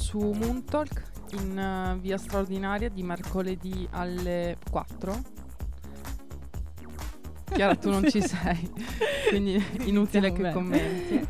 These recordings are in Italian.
su Moon Talk in eh, via straordinaria di mercoledì alle 4. Chiara, tu non ci sei, quindi inutile che bene. commenti.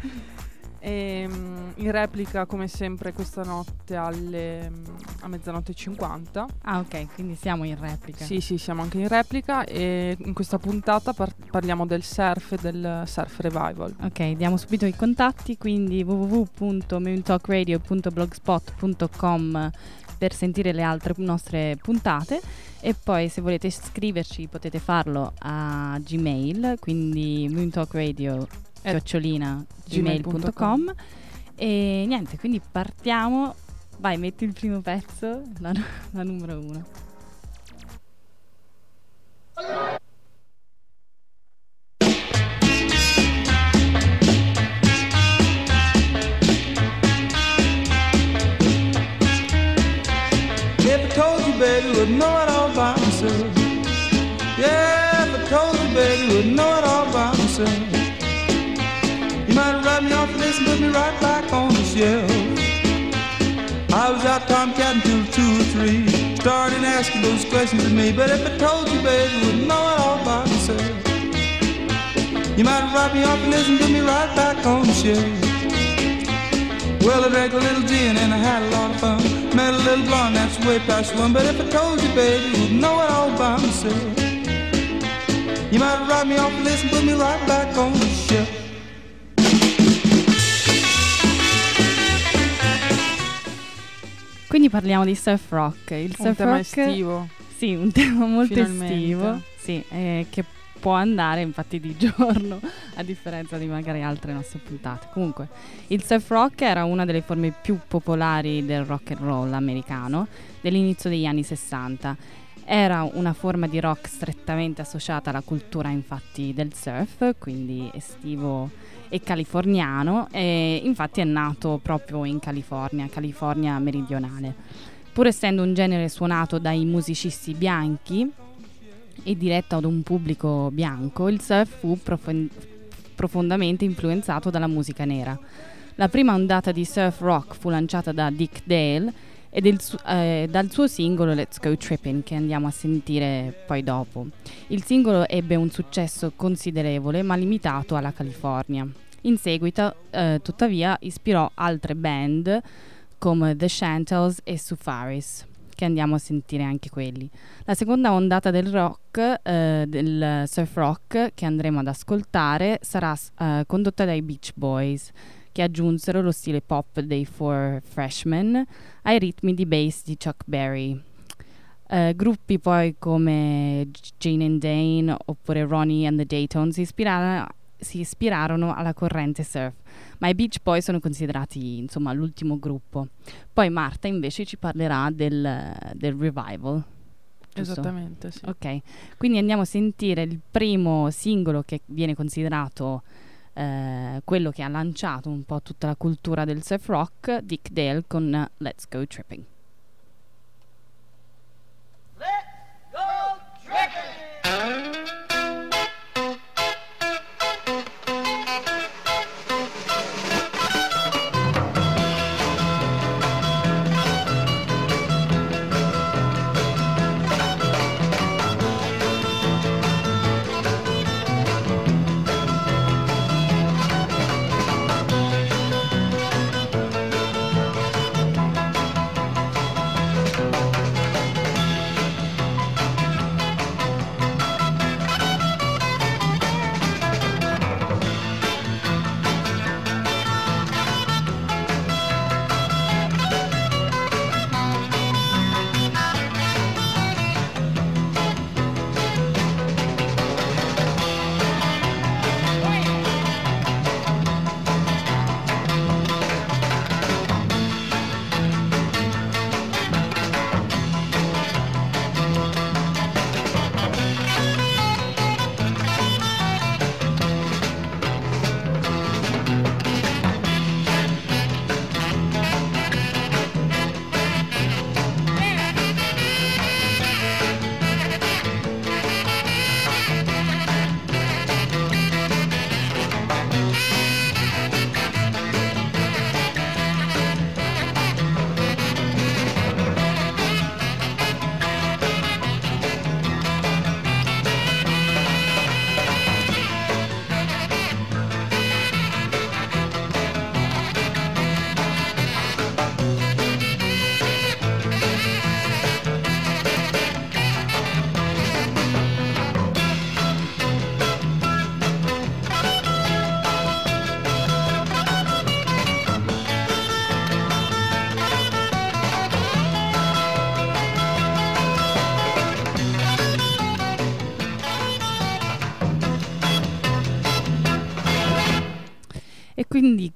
E, mm, in replica, come sempre, questa notte alle, a mezzanotte e 50. Ah, ok, quindi siamo in replica. Sì, sì, siamo anche in replica e in questa puntata par- parliamo del surf e del surf revival. Ok, diamo subito i contatti, quindi www.moontalkradio.blogspot.com per sentire le altre nostre puntate e poi se volete scriverci potete farlo a Gmail, quindi moontalkradio chiocciolina gmail.com. e niente, quindi partiamo. Vai, metti il primo pezzo, la, la numero uno. If I told you, baby, would know it all by myself. Yeah, if I told you, baby, would know it all by myself. And put me right back on the shelf. I was out tomcatting till two or three, starting asking those questions of me. But if I told you, baby, would know it all by myself. You might write me off and put me right back on the shelf. Well, I drank a little gin and I had a lot of fun. Met a little blonde that's way past one. But if I told you, baby, you'd know it all by myself. You might write me off and put me right back on the shelf. Quindi parliamo di surf rock. Il Un surf tema rock estivo. Sì, un tema molto Finalmente. estivo, sì, eh, che può andare infatti di giorno, a differenza di magari altre nostre puntate. Comunque, il surf rock era una delle forme più popolari del rock and roll americano dell'inizio degli anni 60. Era una forma di rock strettamente associata alla cultura infatti del surf, quindi estivo e californiano, e infatti è nato proprio in California, California meridionale. Pur essendo un genere suonato dai musicisti bianchi e diretto ad un pubblico bianco, il surf fu profon- profondamente influenzato dalla musica nera. La prima ondata di surf rock fu lanciata da Dick Dale e del su- eh, dal suo singolo Let's Go Trippin' che andiamo a sentire poi dopo. Il singolo ebbe un successo considerevole ma limitato alla California. In seguito, eh, tuttavia, ispirò altre band come The Chantels e Sufaris, che andiamo a sentire anche quelli. La seconda ondata del rock, eh, del surf rock, che andremo ad ascoltare, sarà eh, condotta dai Beach Boys, che aggiunsero lo stile pop dei Four Freshmen ai ritmi di bass di Chuck Berry. Eh, gruppi poi come Jane and Dane oppure Ronnie and the Daytones si ispirarono, si ispirarono alla corrente surf, ma i Beach Boys sono considerati insomma l'ultimo gruppo. Poi Marta invece ci parlerà del, del revival. giusto? Esattamente, sì. Ok, quindi andiamo a sentire il primo singolo che viene considerato eh, quello che ha lanciato un po' tutta la cultura del surf rock, Dick Dale con Let's Go Tripping.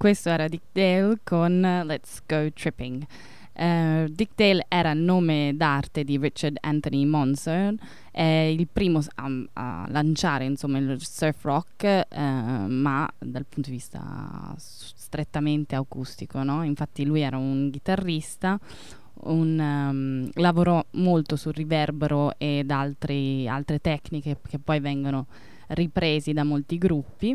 Questo era Dick Dale con Let's Go Tripping. Uh, Dick Dale era nome d'arte di Richard Anthony Monson, è il primo a, a lanciare insomma, il surf rock, uh, ma dal punto di vista strettamente acustico. No? Infatti lui era un chitarrista, un, um, lavorò molto sul riverbero ed altri, altre tecniche che poi vengono ripresi da molti gruppi.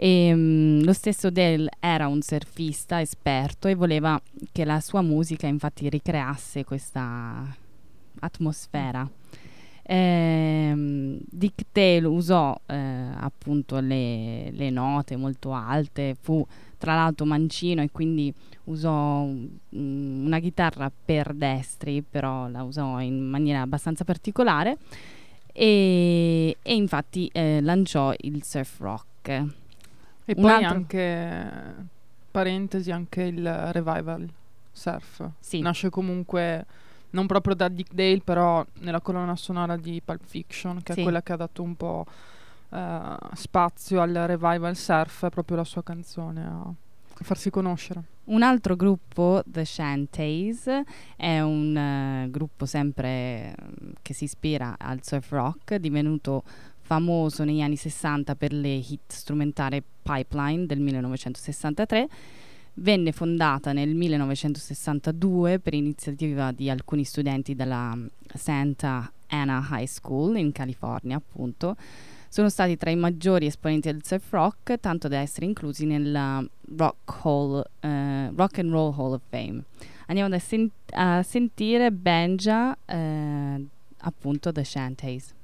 E, um, lo stesso Dale era un surfista esperto e voleva che la sua musica infatti ricreasse questa atmosfera. Eh, Dick Dale usò eh, appunto le, le, note molto alte, fu tra l'altro mancino e quindi usò um, una chitarra per destri, però la usò in maniera abbastanza particolare e, e infatti eh, lanciò il surf rock. E Un poi altro- anche, parentesi, anche il revival surf. Sì. Nasce comunque non proprio da Dick Dale, però nella colonna sonora di Pulp Fiction, che Sì. è quella che ha dato un po' eh, spazio al revival surf, è proprio la sua canzone a, farsi conoscere. Un altro gruppo, The Shantays, è un eh, gruppo sempre mm, che si ispira al surf rock, divenuto famoso negli anni 60 per le hit strumentali Pipeline del 1963. Venne fondata nel 1962 per iniziativa di alcuni studenti della mm, Santa Ana High School in California, appunto. Sono stati tra i maggiori esponenti del surf rock, tanto da essere inclusi nella Rock, Hall, eh, Rock and Roll Hall of Fame. Andiamo da sen- a sentire Benja, eh, appunto The Shantays.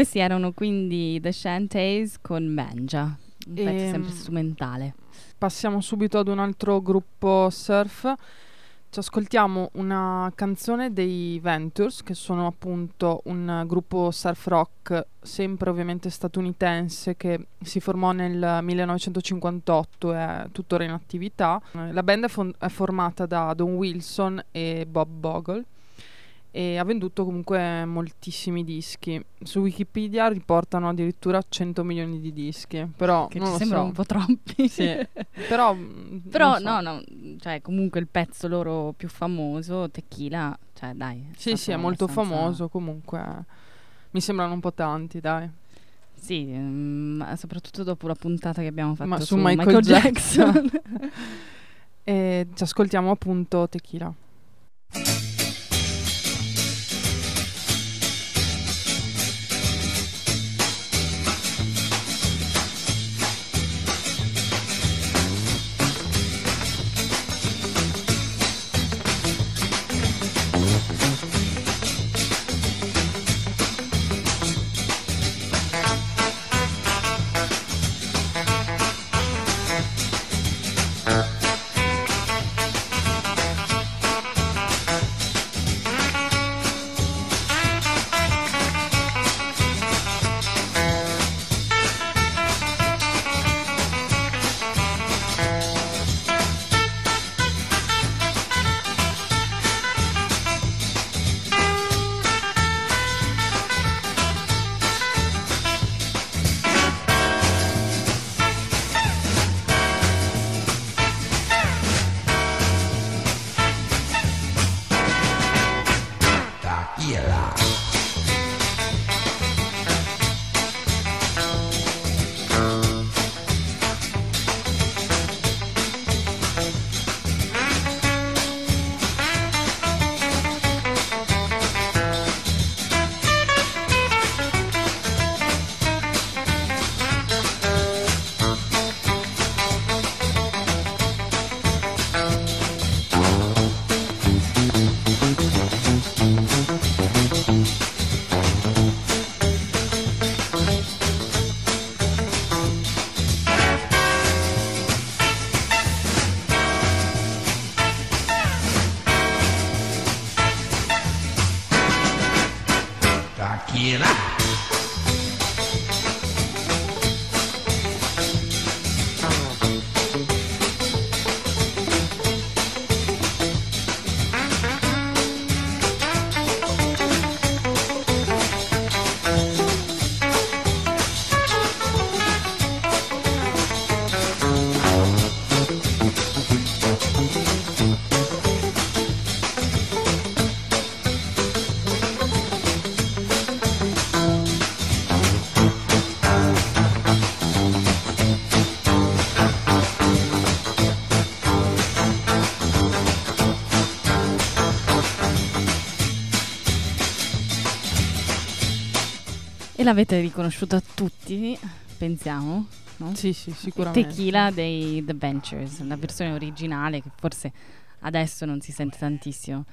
Questi erano quindi The Shantays con Benja, un pezzo Ehm, sempre strumentale. Passiamo subito ad un altro gruppo surf. Ci ascoltiamo una canzone dei Ventures, che sono appunto un gruppo surf rock, sempre ovviamente statunitense, che si formò nel 1958 e è tuttora in attività. La band è, fon- è formata da Don Wilson e Bob Bogle e ha venduto comunque moltissimi dischi. Su Wikipedia riportano addirittura 100 milioni di dischi, però Che non sembrano so. un po' troppi. Sì, però mm, Però so. no, no, cioè comunque il pezzo loro più famoso, Tequila, cioè dai. Sì, sì, è molto abbastanza- famoso comunque. Mi sembrano un po' tanti, dai. Sì, mm, soprattutto dopo la puntata che abbiamo fatto Ma su, su Michael Jackson. E ci ascoltiamo appunto Tequila. E l'avete riconosciuta tutti, pensiamo, no? Sì, sì, sicuramente. Tequila dei The Ventures, la versione originale che forse adesso non si sente tantissimo.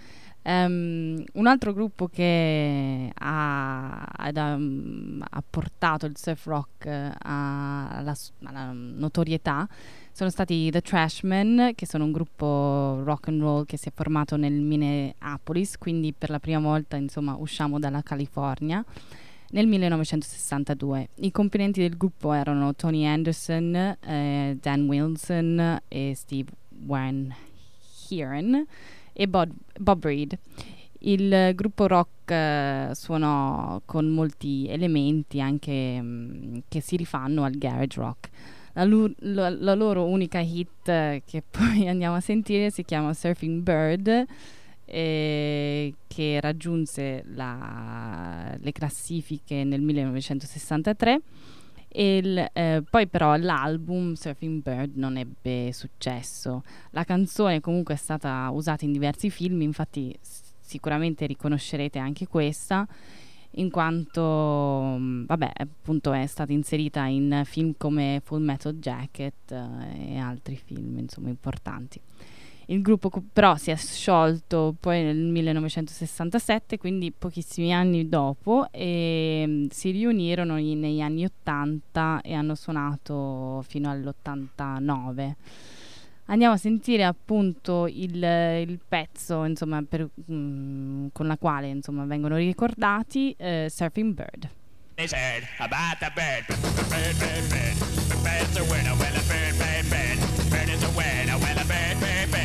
Ehm, un altro gruppo che ha, ad- um, ha portato il surf rock eh, alla, alla notorietà sono stati The Trashmen, che sono un gruppo rock and roll che si è formato nel Minneapolis, quindi per la prima volta insomma usciamo dalla California nel 1962. I componenti del gruppo erano Tony Anderson, eh, Dan Wilson e Steve Van Heeren e Bob, Bob Reed. Il gruppo rock eh, suonò con molti elementi anche mm, che si rifanno al garage rock. La, lu- la- la loro unica hit eh, che poi andiamo a sentire si chiama Surfing Bird eh, che raggiunse la- le classifiche nel 1963 e il- eh, poi però l'album Surfing Bird non ebbe successo. La canzone comunque è stata usata in diversi film, infatti sicuramente riconoscerete anche questa in quanto mh, vabbè, appunto è stata inserita in film come Full Metal Jacket eh, e altri film insomma importanti. Il gruppo co- però si è sciolto poi nel 1967, quindi pochissimi anni dopo, e mh, si riunirono negli anni 80 e hanno suonato fino all'89. Andiamo a sentire appunto il, il pezzo insomma, per- mm, con la quale insomma, vengono ricordati eh, Surfing Bird. They said about the bird. Bird, bird, bird. The bird's a winner. Well, a bird, bird, bird. Bird is a winner. Well, a bird, bird, bird.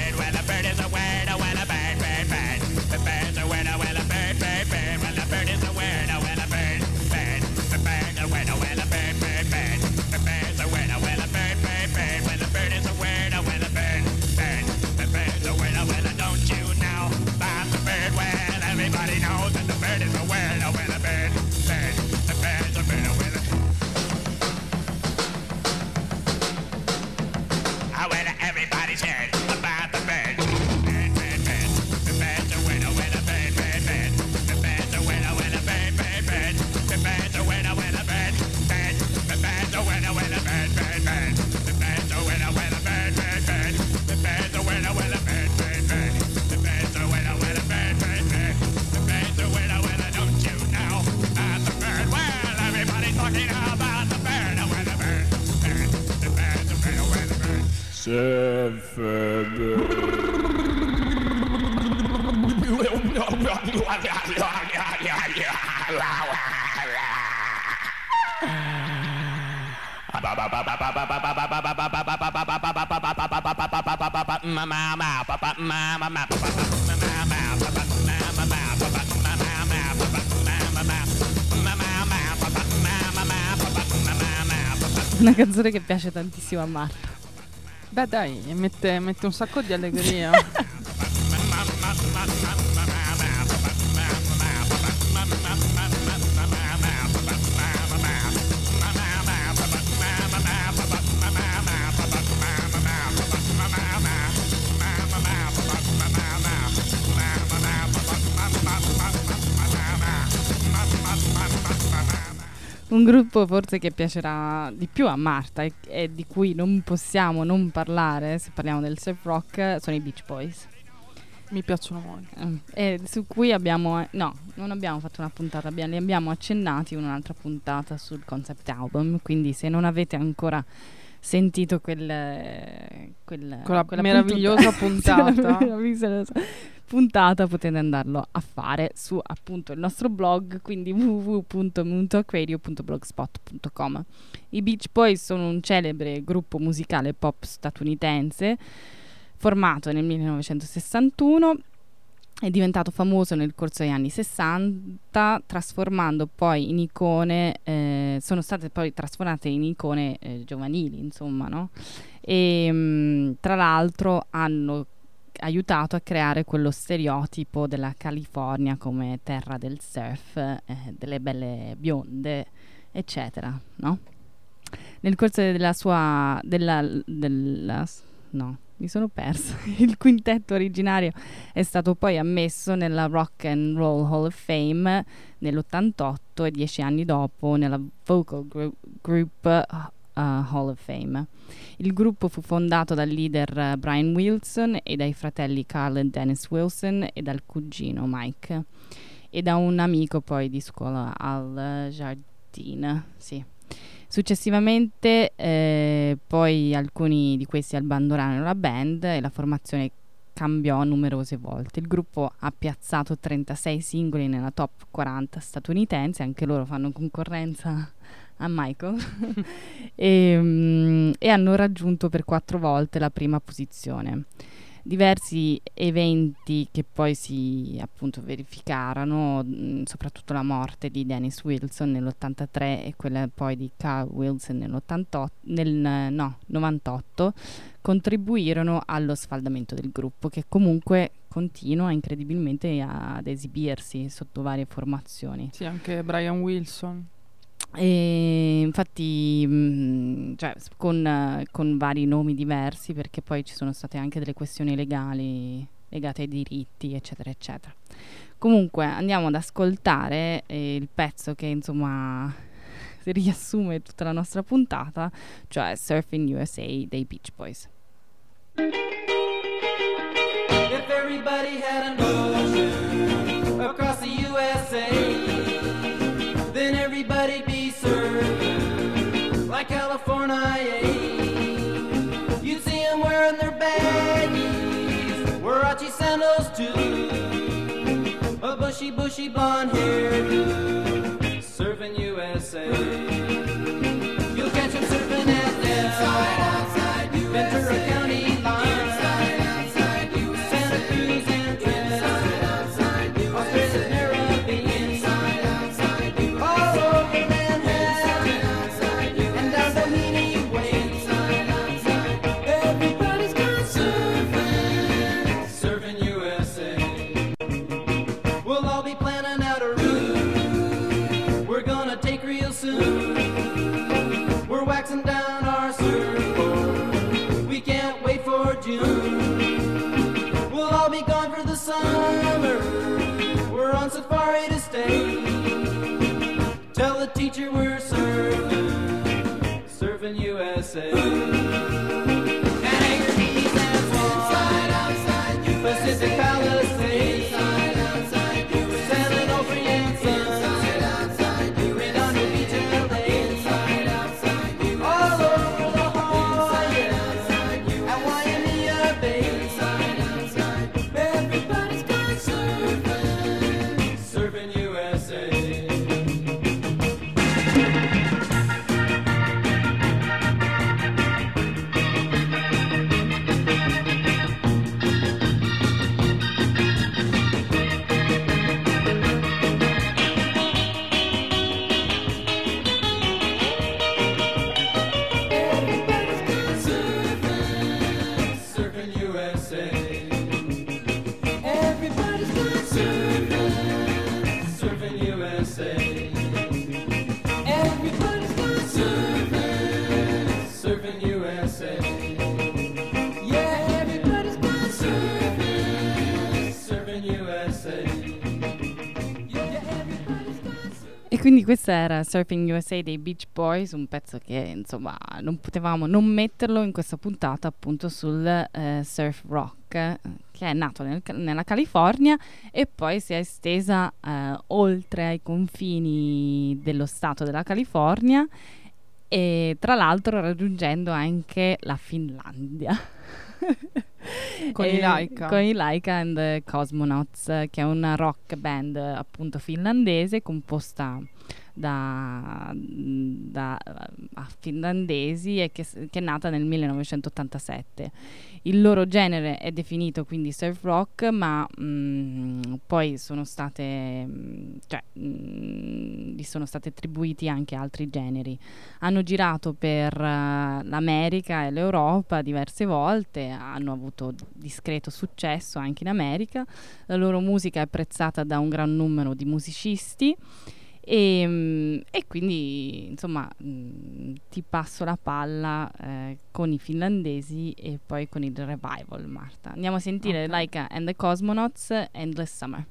Una canzone che piace tantissimo a Marta. Beh dai, mette, mette un sacco di allegria. Un gruppo forse che piacerà di più a Marta e, e di cui non possiamo non parlare se parliamo del surf rock sono i Beach Boys. Mi piacciono molto. Mm. E su cui abbiamo, no, non abbiamo fatto una puntata, abbiamo, li abbiamo accennati in un'altra puntata sul concept album, quindi se non avete ancora sentito quel, quel Quella quella meravigliosa punta- puntata. puntata potete andarlo a fare su appunto il nostro blog quindi www.moontalkradio.blogspot.com i Beach Boys sono un celebre gruppo musicale pop statunitense formato nel 1961 è diventato famoso nel corso degli anni 60 trasformando poi in icone eh, sono state poi trasformate in icone eh, giovanili insomma no? e mh, tra l'altro hanno aiutato a creare quello stereotipo della California come terra del surf, eh, delle belle bionde, eccetera, no? Nel corso della sua della, della no, mi sono persa. Il quintetto originario è stato poi ammesso nella Rock and Roll Hall of Fame nell'88 e dieci anni dopo nella Vocal Group uh, Hall of Fame. Il gruppo fu fondato dal leader eh, Brian Wilson e dai fratelli Carl e Dennis Wilson e dal cugino Mike e da un amico poi di scuola Al Jardine. Sì. Successivamente eh, poi alcuni di questi abbandonarono la band e la formazione cambiò numerose volte. Il gruppo ha piazzato 36 singoli nella top 40 statunitense, anche loro fanno concorrenza a Michael e, mm, e hanno raggiunto per quattro volte la prima posizione. Diversi eventi che poi si appunto verificarono, mh, soprattutto la morte di Dennis Wilson nell'83 e quella poi di Carl Wilson nell'88, nel no, 98, contribuirono allo sfaldamento del gruppo che comunque continua incredibilmente ad esibirsi sotto varie formazioni. Sì, anche Brian Wilson. E infatti, mh, cioè, con, con vari nomi diversi, perché poi ci sono state anche delle questioni legali legate ai diritti, eccetera, eccetera. Comunque, andiamo ad ascoltare eh, il pezzo che insomma riassume tutta la nostra puntata, cioè Surfing USA dei Beach Boys. If everybody had an ocean across the USA, California. You'd see them wearing their baggies, Warachi sandals too, a bushy, bushy blonde hairdo, surfing USA. USA. Questa era Surfing USA dei Beach Boys, un pezzo che insomma non potevamo non metterlo in questa puntata appunto sul eh, surf rock che è nato nel- nella California e poi si è estesa eh, oltre ai confini dello stato della California e tra l'altro raggiungendo anche la Finlandia. Con i Laika. Con i Laika and the Cosmonauts, che è una rock band appunto finlandese composta da, da finlandesi e che, che è nata nel 1987. Il loro genere è definito quindi surf rock, ma mm, poi sono state, mm, cioè, mm, gli sono stati attribuiti anche altri generi. Hanno girato per eh, l'America e l'Europa diverse volte, hanno avuto discreto successo anche in America. La loro musica è apprezzata da un gran numero di musicisti. E, mm, e quindi insomma mm, ti passo la palla eh, con i finlandesi e poi con il revival Marta andiamo a sentire Ok. Laika and the Cosmonauts Endless Summer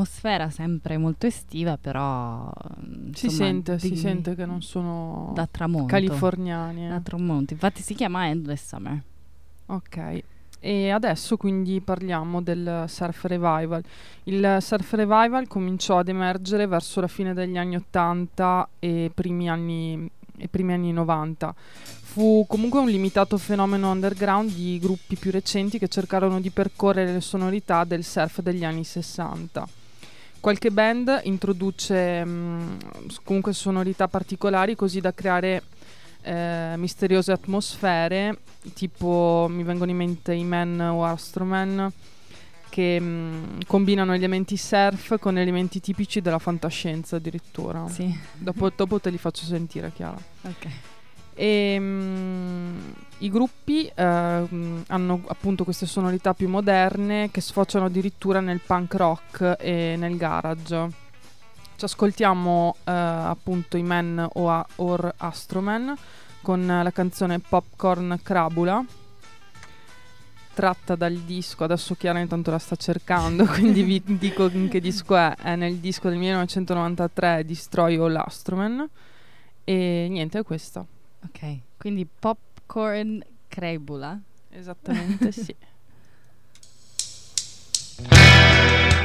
atmosfera sempre molto estiva, però mm, Si insomma, sente, si di- sente che non sono da tramonto. californiani. eh. Da tramonto. Infatti si chiama Endless Summer. Ok. E adesso quindi parliamo del surf revival. Il surf revival cominciò ad emergere verso la fine degli anni 80 e primi anni, e primi anni 90. Fu comunque un limitato fenomeno underground di gruppi più recenti che cercarono di percorrere le sonorità del surf degli anni 60. Qualche band introduce mh, s- comunque sonorità particolari così da creare eh, misteriose atmosfere, tipo mi vengono in mente i Men o Astroman, che mh, combinano elementi surf con elementi tipici della fantascienza addirittura. Sì. Dopo, dopo te li faccio sentire, Chiara. Ok. E mm, i gruppi eh, mm, hanno appunto queste sonorità più moderne che sfociano addirittura nel punk rock e nel garage. Ci ascoltiamo eh, appunto i Men o a- or Astroman con la canzone Popcorn Crabula tratta dal disco, adesso Chiara intanto la sta cercando, quindi vi dico in che disco è, è nel disco del 1993 Destroy All Astroman e niente è questo. Ok. Quindi popcorn crebula. Esattamente sì.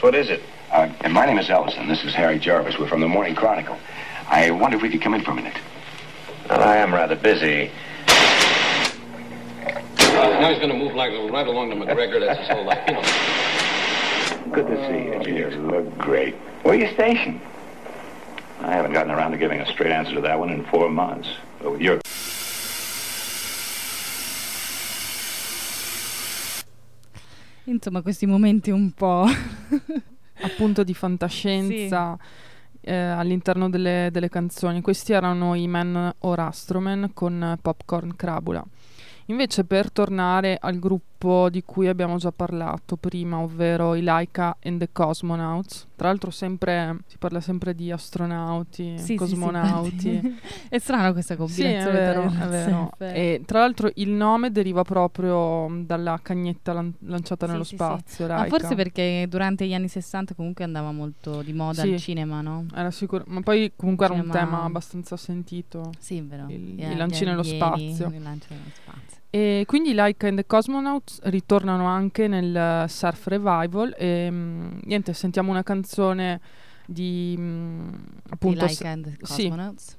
Yes, what is it? Uh, and my name is Ellison. This is Harry Jarvis. We're from the Morning Chronicle. I wonder if we could come in for a minute. Well, I am rather busy. now he's going to move like right along to McGregor. That's his whole life, you know. Good to see you, engineer. You look great. Where are you stationed? I haven't gotten around to giving a straight answer to that one in four months. Insomma, questi momenti un po'... appunto di fantascienza eh, all'interno delle, delle canzoni. Questi erano i Men or Astromen con Popcorn Crabula. Invece per tornare al gruppo di cui abbiamo già parlato prima, ovvero i Laika and the Cosmonauts, tra l'altro sempre, si parla sempre di astronauti, Sì, sì, sì, cosmonauti. infatti. è strano questa Sì, è combinazione. vero, è vero. E tra l'altro il nome deriva proprio dalla cagnetta lan- lanciata Sì, nello sì, sì. spazio, Ma Laika. forse perché durante gli anni 60 comunque andava molto di moda Sì. il cinema, no? Era sicuro, ma poi comunque era un tema abbastanza sentito. Sì, vero. Il- Gli- i lanci nello spazio. i lanci nello spazio. E quindi Laika and the Cosmonauts ritornano anche nel eh, Surf Revival e mm, niente, sentiamo una canzone di mm, appunto Di Like and the sì. Cosmonauts.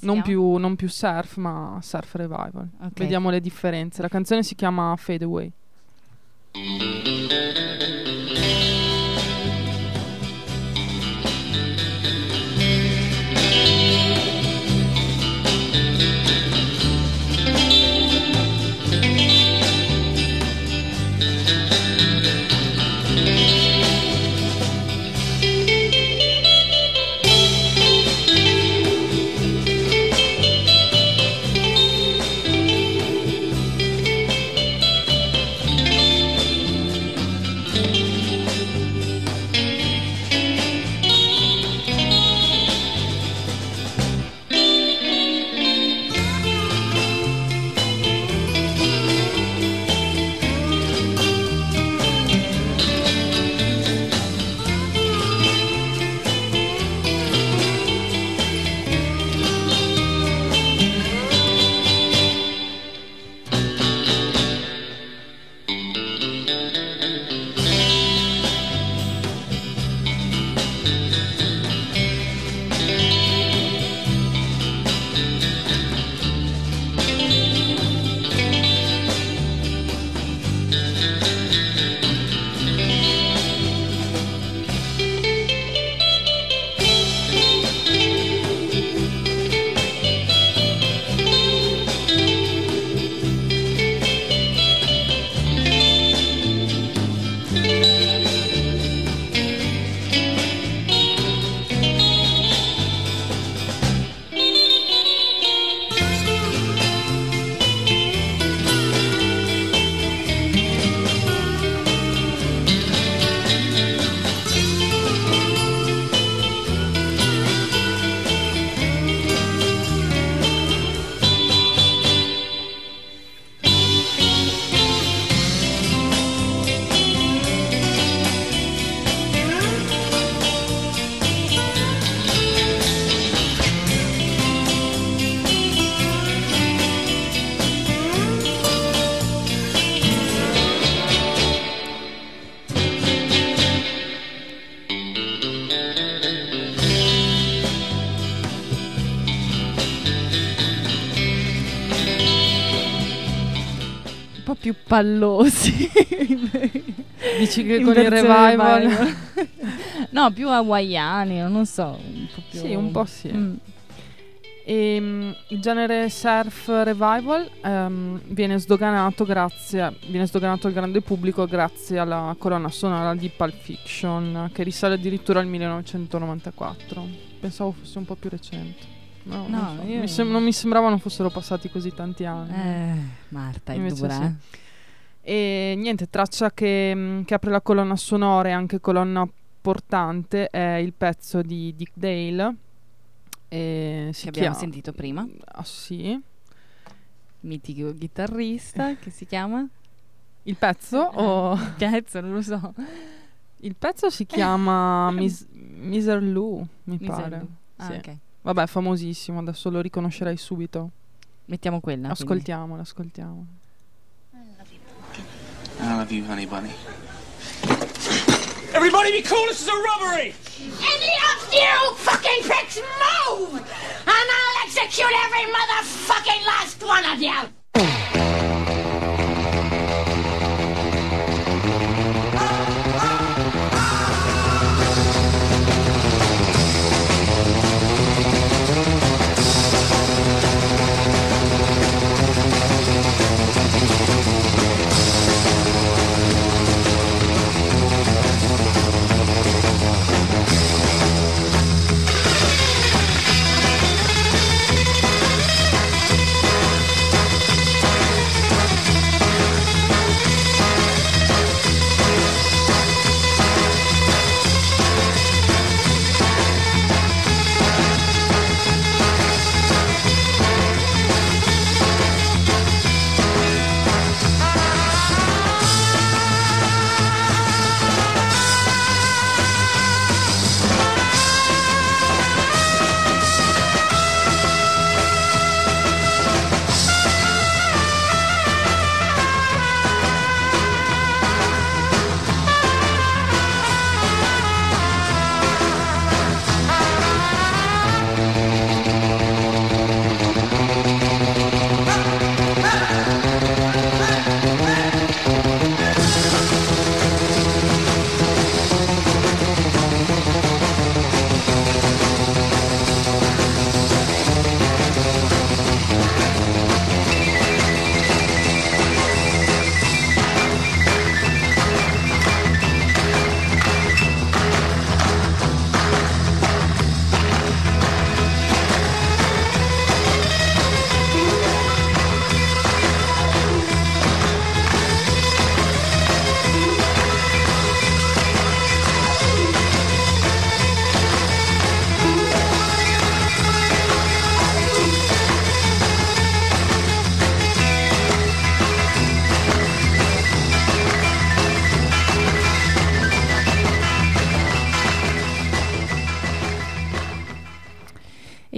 Si non più, non più surf ma surf revival. Ok. Vediamo le differenze. La canzone si chiama Fade Away. Pallosi. Dici che con il revival... no, più hawaiani, non so, un po' più... Sì, un po' sì. Mm. E, mm, il genere surf revival ehm, viene sdoganato grazie viene sdoganato al grande pubblico grazie alla colonna sonora di Pulp Fiction che risale addirittura al 1994 pensavo fosse un po' più recente no, No, non, so. io- mi sem- non mi sembrava non fossero passati così tanti anni Eh, Marta è Invece dura, sì. E niente, traccia che, mm, che apre la colonna sonora e anche colonna portante è il pezzo di Dick Dale. E si Che abbiamo chiama- sentito prima. Ah, sì. Mitico chitarrista che si chiama? Il pezzo o Il pezzo, non lo so. il pezzo si chiama Mis- Miser Lou, mi Miser pare. Lou. Ah, Sì. ok. Vabbè, famosissimo, adesso lo riconoscerai subito. Mettiamo quella. quindi. Ascoltiamolo, ascoltiamolo. I love you, honey bunny. Everybody be cool, this is a robbery! Any of you fucking pricks move! And I'll execute every motherfucking last one of you!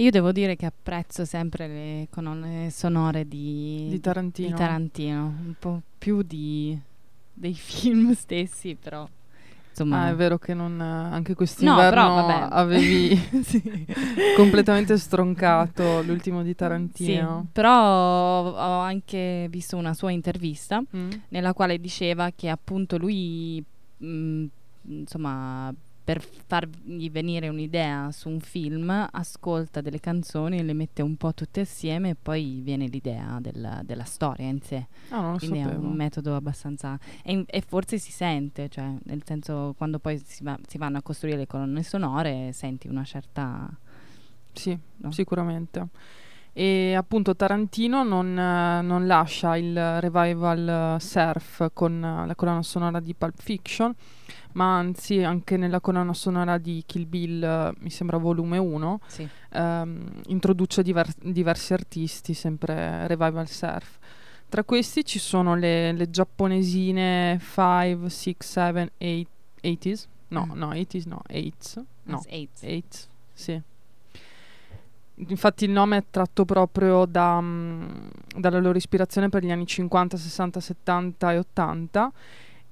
Io devo dire che apprezzo sempre le colonne sonore di, Di Tarantino. di Tarantino, un po' più di, dei film stessi, però insomma... Ah, è vero che non, anche No, quest'inverno però, vabbè. avevi Sì. completamente stroncato l'ultimo di Sì, Tarantino. però ho anche visto una sua intervista Mm. nella quale diceva che appunto lui, mh, insomma, per fargli venire un'idea su un film, ascolta delle canzoni, le mette un po' tutte assieme e poi viene l'idea del- della storia in sé. Non lo Quindi è sapevo. un metodo abbastanza... E, e forse si sente, cioè nel senso quando poi si, va- si vanno a costruire le colonne sonore senti una certa... Sì, No. sicuramente. E appunto Tarantino non, non lascia il revival surf con la colonna sonora di Pulp Fiction, ma anzi anche nella colonna sonora di Kill Bill, eh, mi sembra volume 1, Sì. ehm, introduce diver- diversi artisti, sempre revival surf. Tra questi ci sono le, le giapponesine 5, 6, 7, 8, 80s. No, Ah. no, 80s no, 8s. No, As eight. 8, sì. Infatti il nome è tratto proprio da, mm, dalla loro ispirazione per gli anni 50, 60, 70 e 80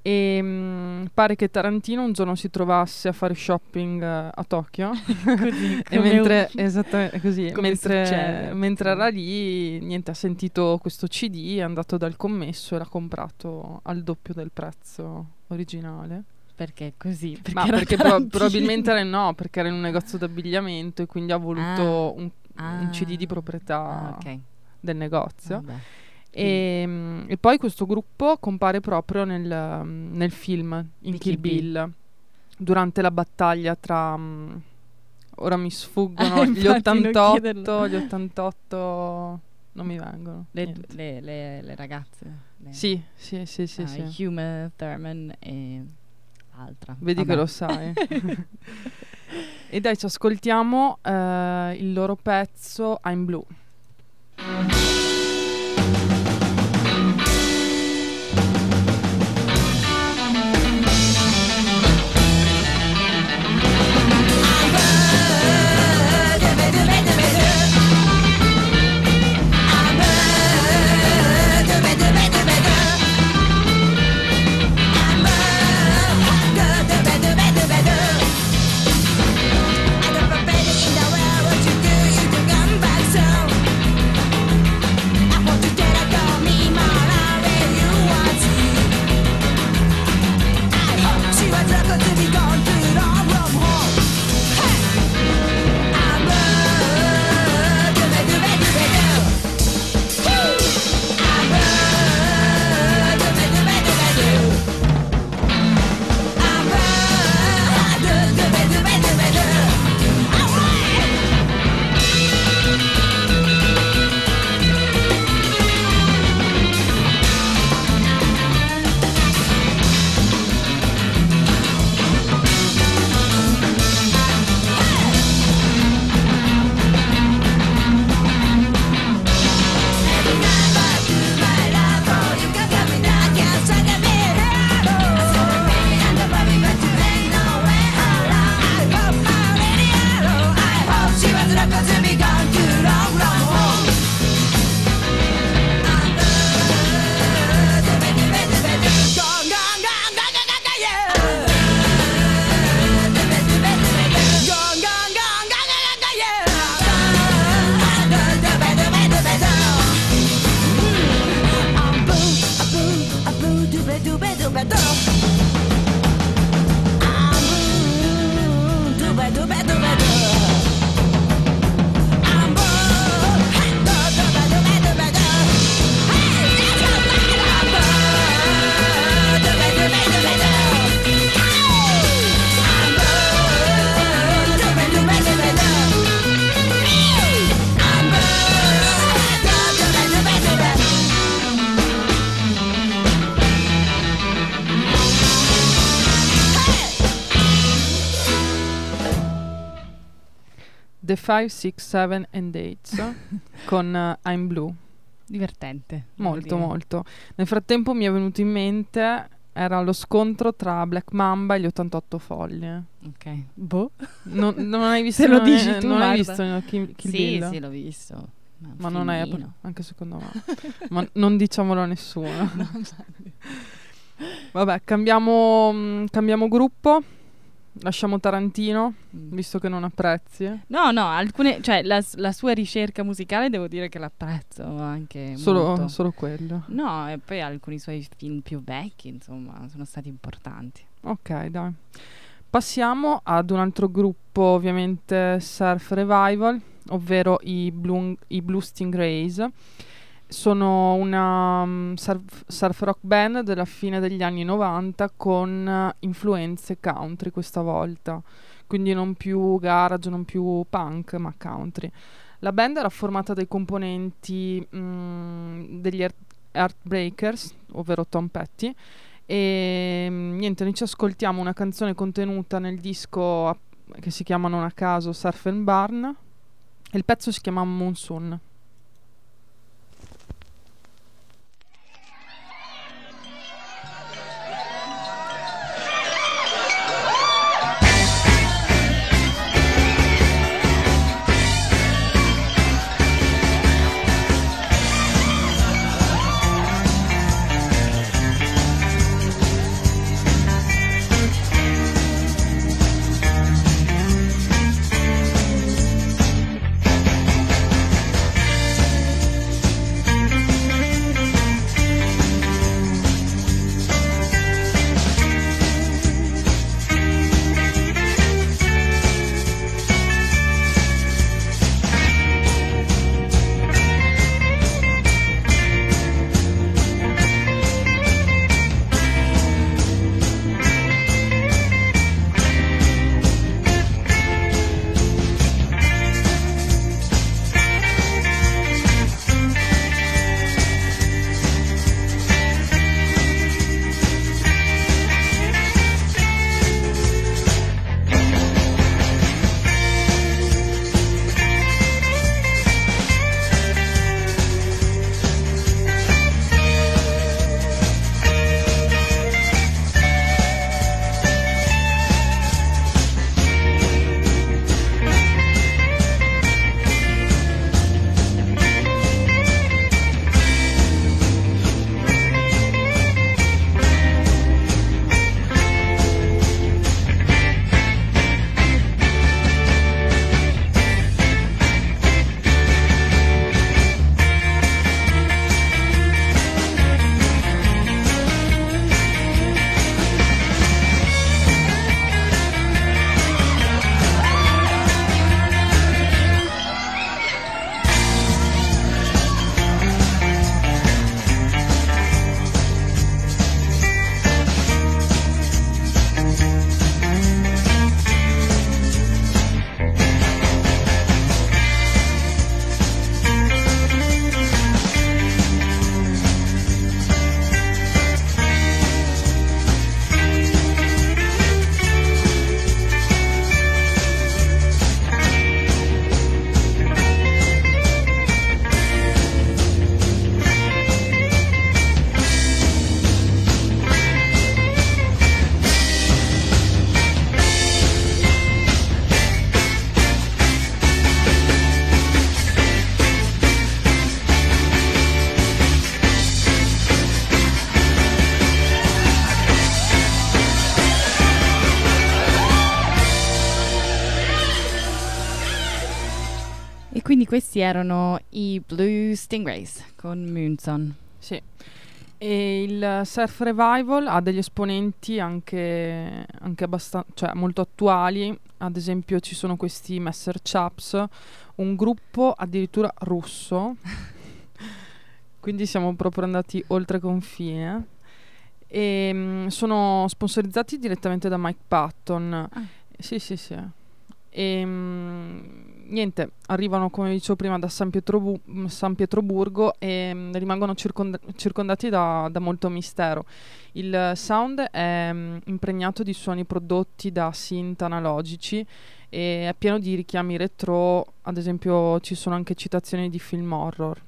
E mm, pare che Tarantino un giorno si trovasse a fare shopping eh, a Tokyo. Così, e mentre, un- esattamente così, come mentre, mentre era lì, niente, ha sentito questo CD, è andato dal commesso e l'ha comprato al doppio del prezzo originale. Perché così? Perché Ma perché pro- probabilmente era, no, perché era in un negozio d'abbigliamento e quindi ha voluto un, Ah. un CD di proprietà Ah, ok. del negozio. Vabbè. E, mm, e poi questo gruppo compare proprio nel, nel film in Di Kill Bill. Bill durante la battaglia tra mm, ora mi sfuggono Ah, gli infatti, non 88 chiederlo. gli 88 non mi vengono Le, le- le- le ragazze. sì sì sì sì, ah, sì. Hume Thurman e l'altra. vedi Vabbè. che lo sai e dai ci ascoltiamo eh, il loro pezzo I'm Blue 5, 6, 7 and 8 con eh, I'm Blue Divertente. Molto, molto. Nel frattempo mi è venuto in mente, era lo scontro tra Black Mamba e gli 88 foglie. Ok. Boh. Non, non hai visto, Se lo non dici hai- tu, non hai guarda. visto no, Kill, Kill sì, Bill? sì, l'ho visto. Ma, Ma non hai filmino. anche secondo me. Ma non diciamolo a nessuno. Vabbè, cambiamo, mm, cambiamo gruppo. Lasciamo Tarantino, Mm. visto che non apprezzi. No, no, alcune, cioè la, la sua ricerca musicale devo dire che l'apprezzo anche Solo, molto. solo quello. No, e poi alcuni suoi film più vecchi, insomma, sono stati importanti. Ok, dai. Passiamo ad un altro gruppo, ovviamente surf revival, ovvero i Blue, i Blue Stingrays. Sono una mm, surf, surf rock band della fine degli anni 90 con eh, influenze country questa volta, quindi non più garage, non più punk, ma country. La band era formata dai componenti mm, degli Heart- Heartbreakers, ovvero Tom Petty, e mm, niente, noi ci ascoltiamo una canzone contenuta nel disco a- che si chiama non a caso Surf and Barn e il pezzo si chiama Monsoon. Questi erano i Blue Stingrays con Moonson. Sì. E il surf revival ha degli esponenti anche, anche abbastanza, cioè molto attuali. Ad esempio, ci sono questi Messer Chaps, un gruppo addirittura russo. Quindi siamo proprio andati oltre confine. E mm, sono sponsorizzati direttamente da Mike Patton. Sì, sì, sì. E mm, niente, arrivano come dicevo prima da San, Pietrobu- San Pietroburgo e mm, rimangono circonda- circondati da, da molto mistero. Il sound è mm, impregnato di suoni prodotti da synth analogici e è pieno di richiami retro, ad esempio ci sono anche citazioni di film horror.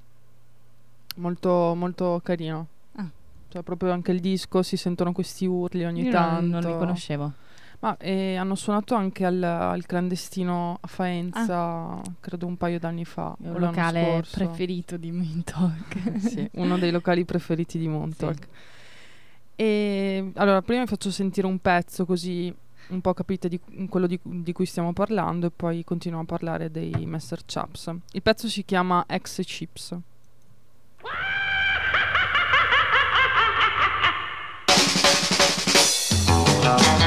Molto, molto carino. Ah. Cioè proprio anche il disco si sentono questi urli ogni Io tanto. non, non li conoscevo. Ma eh, hanno suonato anche al, al clandestino a Faenza, credo un paio d'anni fa. È un l'anno locale scorso. preferito di Mintalk. sì, uno dei locali preferiti di Montauk. E allora, prima vi faccio sentire un pezzo così un po' capite di quello di, di cui stiamo parlando e poi continuiamo a parlare dei Messer Chaps. Il pezzo si chiama Ex Chips.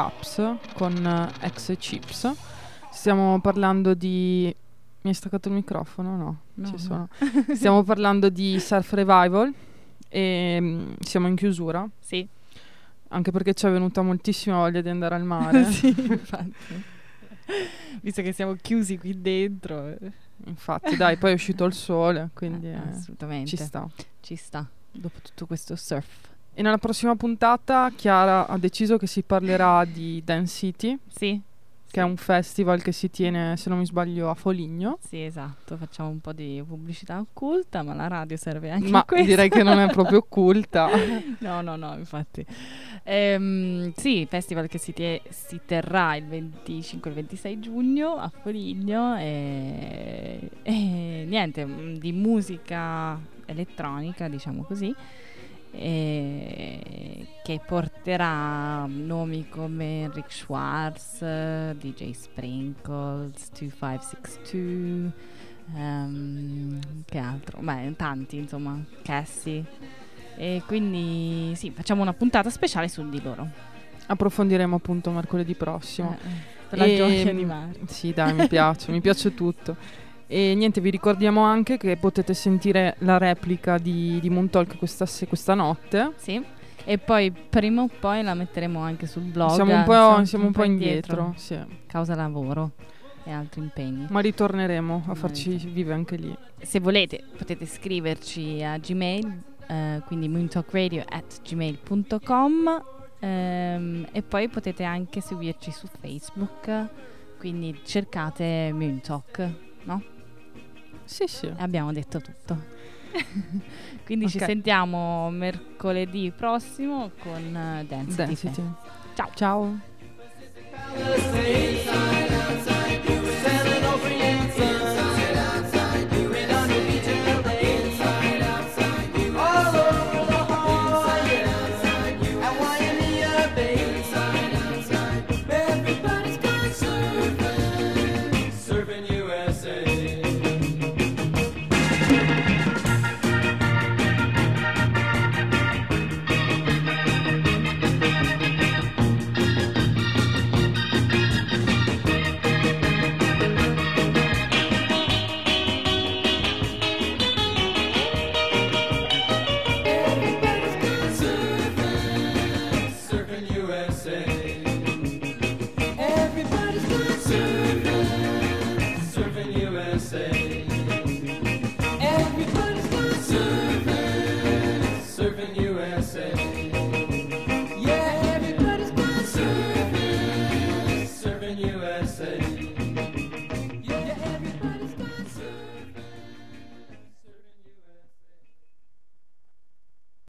Chaps con eh, Ex Chips. Stiamo parlando di. Mi hai staccato il microfono? No, No, ci no. sono. Stiamo parlando di Surf Revival e mm, siamo in chiusura. Sì. Anche perché ci è venuta moltissima voglia di andare al mare. sì, infatti. Visto che siamo chiusi qui dentro. eh, Infatti, dai, poi è uscito il sole, quindi eh, assolutamente. ci sta. Ci sta. Dopo tutto questo surf. E nella prossima puntata Chiara ha deciso che si parlerà di Dance City. Sì. che è un festival che si tiene, se non mi sbaglio, a Foligno. Sì, esatto, facciamo un po' di pubblicità occulta, ma la radio serve anche Ma a questo. direi che non è proprio occulta. no, no, no, infatti. Ehm, sì, festival che si, tie- si terrà il 25 e il 26 giugno a Foligno e, e niente, mm, di musica elettronica, diciamo così, e che porterà nomi come Rick Schwartz, eh, DJ Sprinkles, 2562, ehm, che altro? Beh, tanti, insomma, Cassie. E quindi sì, facciamo una puntata speciale su di loro. Approfondiremo appunto mercoledì prossimo. Eh, per la E- gioia di Mario. Sì, dai, mi piace, mi piace tutto. E niente, vi ricordiamo anche che potete sentire la replica di, di Moon Talk questa, questa notte. Sì. E poi prima o poi la metteremo anche sul blog. Siamo un po', siamo un po' indietro, sì. Causa lavoro e altri impegni. ma ritorneremo a farci ritorno. vive anche lì. Se volete potete scriverci a Gmail, eh, quindi moontalkradio at gmail.com ehm, e poi potete anche seguirci su Facebook, quindi cercate Moontalk, no? Sì, sì. Abbiamo detto tutto. quindi ci Ok. sentiamo mercoledì prossimo con Density. Density. Ciao. Ciao.